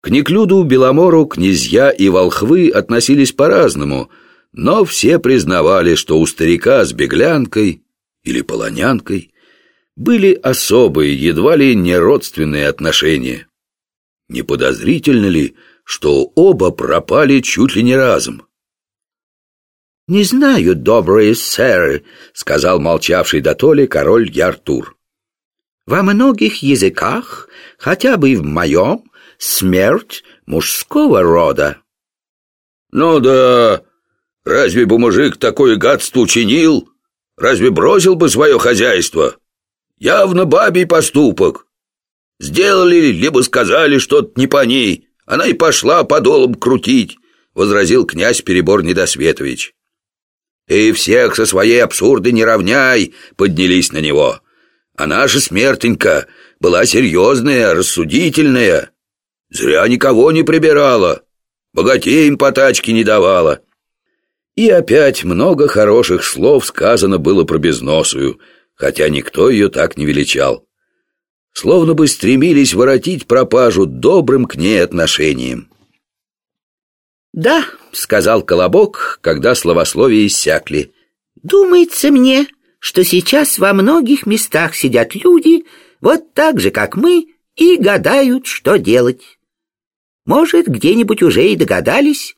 К Неклюду, Беломору, князья и волхвы относились по-разному, но все признавали, что у старика с беглянкой или полонянкой были особые, едва ли не родственные отношения. Не подозрительно ли, что оба пропали чуть ли не разом? «Не знаю, добрые сэры», — сказал молчавший до толи король Яртур. «Во многих языках, хотя бы и в моем, смерть мужского рода». «Ну да, разве бы мужик такое гадство учинил? Разве бросил бы свое хозяйство? Явно бабий поступок. Сделали, либо сказали что-то не по ней, она и пошла подолом крутить», — возразил князь Перебор Недосветович. «И всех со своей абсурды не равняй!» — поднялись на него. «А наша смертенька была серьезная, рассудительная. Зря никого не прибирала, богатеям по тачке не давала». И опять много хороших слов сказано было про безносую, хотя никто ее так не величал. Словно бы стремились воротить пропажу добрым к ней отношением. «Да», — сказал Колобок, когда словословия иссякли, «думается мне, что сейчас во многих местах сидят люди, вот так же, как мы, и гадают, что делать. Может, где-нибудь уже и догадались,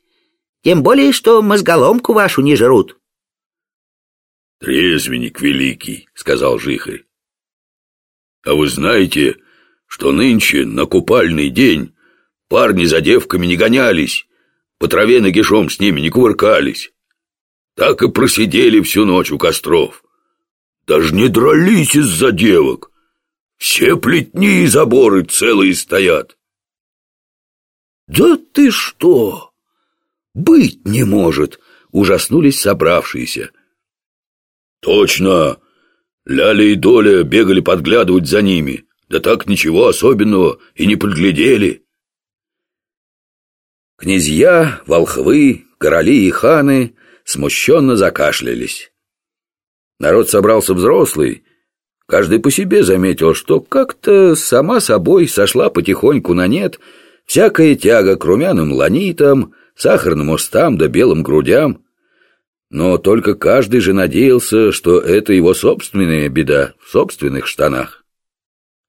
тем более, что мозголомку вашу не жрут». «Трезвенник великий», — сказал Жихарь. «А вы знаете, что нынче на купальный день парни за девками не гонялись, по траве нагишом с ними не кувыркались. Так и просидели всю ночь у костров. Даже не дрались из-за девок. Все плетни и заборы целые стоят. «Да ты что? Быть не может!» — ужаснулись собравшиеся. «Точно! Ляля и Доля бегали подглядывать за ними, да так ничего особенного и не подглядели. Князья, волхвы, короли и ханы смущенно закашлялись. Народ собрался взрослый, каждый по себе заметил, что как-то сама собой сошла потихоньку на нет всякая тяга к румяным ланитам, сахарным устам да белым грудям. Но только каждый же надеялся, что это его собственная беда в собственных штанах.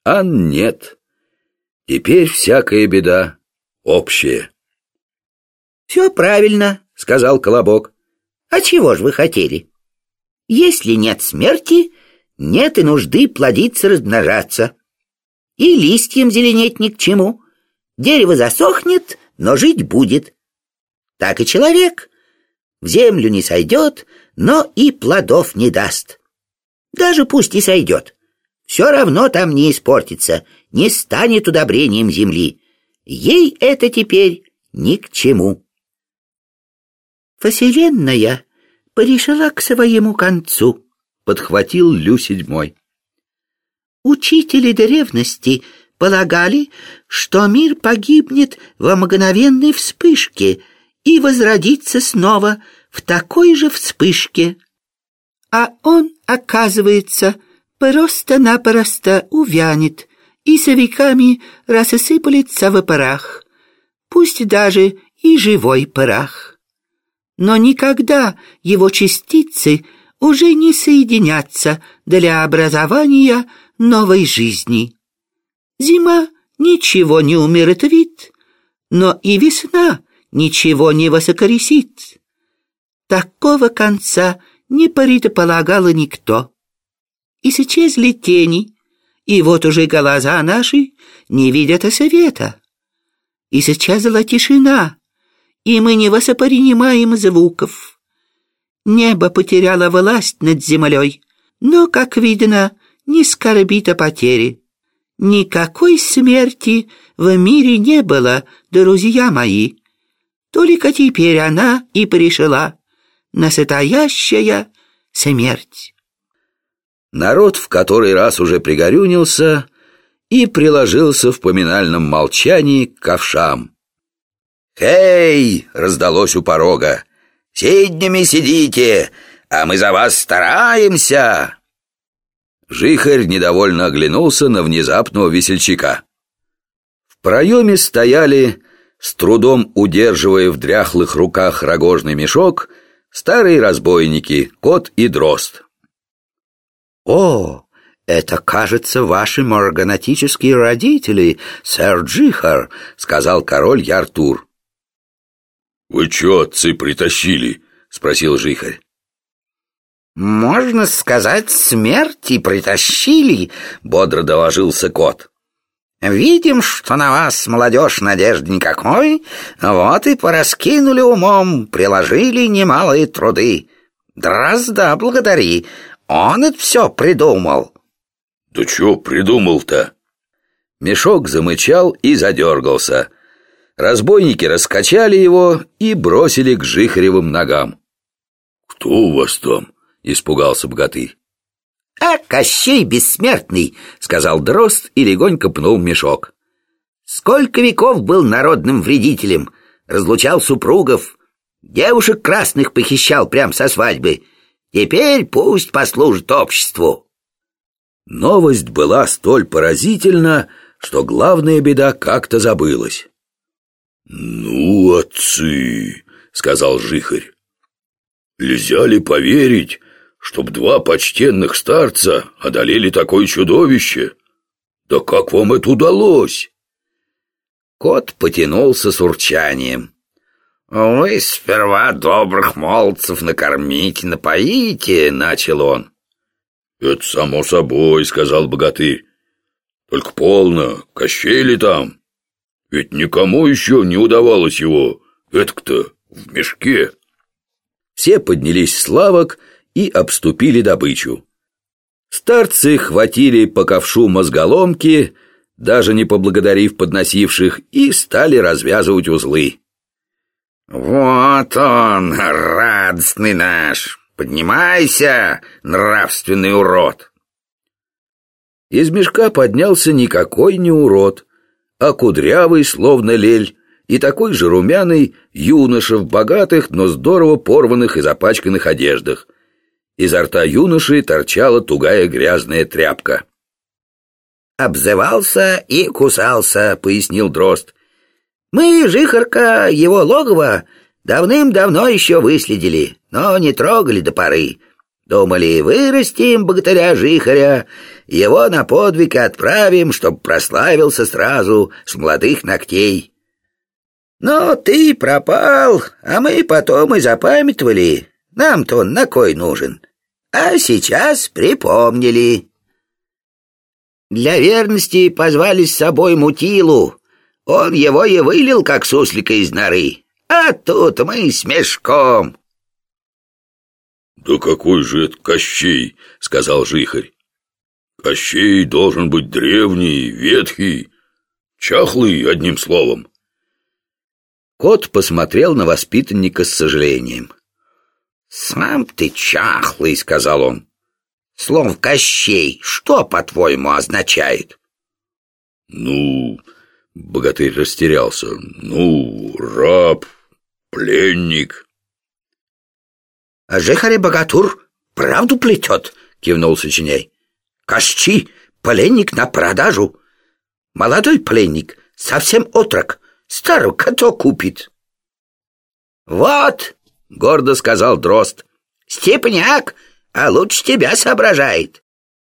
А нет, теперь всякая беда общая. «Все правильно», — сказал Колобок. «А чего ж вы хотели? Если нет смерти, нет и нужды плодиться, размножаться. И листьям зеленеть ни к чему. Дерево засохнет, но жить будет. Так и человек. В землю не сойдет, но и плодов не даст. Даже пусть и сойдет. Все равно там не испортится, не станет удобрением земли. Ей это теперь ни к чему. Вселенная порешила к своему концу, подхватил Лю седьмой. Учители древности полагали, что мир погибнет во мгновенной вспышке и возродится снова в такой же вспышке. А он, оказывается, просто-напросто увянет и с веками рассыпается в парах, пусть даже и живой парах но никогда его частицы уже не соединятся для образования новой жизни. Зима ничего не умиротворит, но и весна ничего не высокорисит. Такого конца не предполагало никто. И исчезли тени, и вот уже глаза наши не видят света. И исчезла тишина, и мы не воспринимаем звуков. Небо потеряло власть над землей, но, как видно, не скорбит о потере. Никакой смерти в мире не было, друзья мои. Только теперь она и пришла, настоящая смерть. Народ в который раз уже пригорюнился и приложился в поминальном молчании к ковшам. «Хей!» — раздалось у порога. «Сиднями сидите, а мы за вас стараемся!» Жихарь недовольно оглянулся на внезапного весельчака. В проеме стояли С трудом удерживая в дряхлых руках рогожный мешок, старые разбойники, кот и дрозд. «О, это, кажется, ваши морганатические родители, сэр Джихар», — сказал король Яртур. «Вы чё, отцы, притащили?» — спросил Жихарь. «Можно сказать, смерти притащили», — бодро доложился кот. «Видим, что на вас, молодежь, надежды никакой, вот и пораскинули умом, приложили немалые труды. Дрозда благодари, он это все придумал». «Да чё придумал-то?» Мешок замычал и задергался. Разбойники раскачали его и бросили к Жихаревым ногам. «Кто у вас там?» Испугался богатырь. «А Кощей бессмертный!» — сказал Дрозд и легонько пнул мешок. «Сколько веков был народным вредителем, разлучал супругов, девушек красных похищал прям со свадьбы. Теперь пусть послужит обществу». Новость была столь поразительна, что главная беда как-то забылась. «Ну, отцы!» — сказал Жихарь. «Нельзя ли поверить, чтоб два почтенных старца одолели такое чудовище? Да как вам это удалось?» Кот потянулся с урчанием. «Вы сперва добрых молодцев накормите, напоите», — начал он. «Это само собой», — сказал богатырь. «Только полно, Кощей ли там? Ведь никому еще не удавалось его, это-то, в мешке». Все поднялись с лавок и обступили добычу. Старцы хватили по ковшу мозголомки, даже не поблагодарив подносивших, и стали развязывать узлы. «Вот он, радостный наш! Поднимайся, нравственный урод!» Из мешка поднялся никакой не урод, а кудрявый, словно лель, и такой же румяный юноша в богатых, но здорово порванных и запачканных одеждах. Изо рта юноши торчала тугая грязная тряпка. «Обзывался и кусался», — пояснил Дрозд. «Мы, Жихарка, его логово давным-давно еще выследили, но не трогали до поры. Думали, вырастим богатыря Жихаря, его на подвиг отправим, чтоб прославился сразу с молодых ногтей. Но ты пропал, а мы потом и запамятовали, нам-то он на кой нужен? А сейчас припомнили. Для верности позвали с собой Мутилу. Он его и вылил, как суслика из норы. А тут мы с мешком. «Да какой же это Кощей?» — сказал Жихарь. «Кощей должен быть древний, ветхий, чахлый, одним словом». Кот посмотрел на воспитанника с сожалением. «Сам ты чахлый», — сказал он. «Слово «Кощей» что, по-твоему, означает?» «Ну...» — богатырь растерялся. «Ну, раб, пленник». «А Жихаре Богатур правду плетет», — кивнул сочиняй. «Кощи, пленник на продажу. Молодой пленник, совсем отрок, старого кто купит?» «Вот!» — гордо сказал Дрозд. «Степняк, а лучше тебя соображает.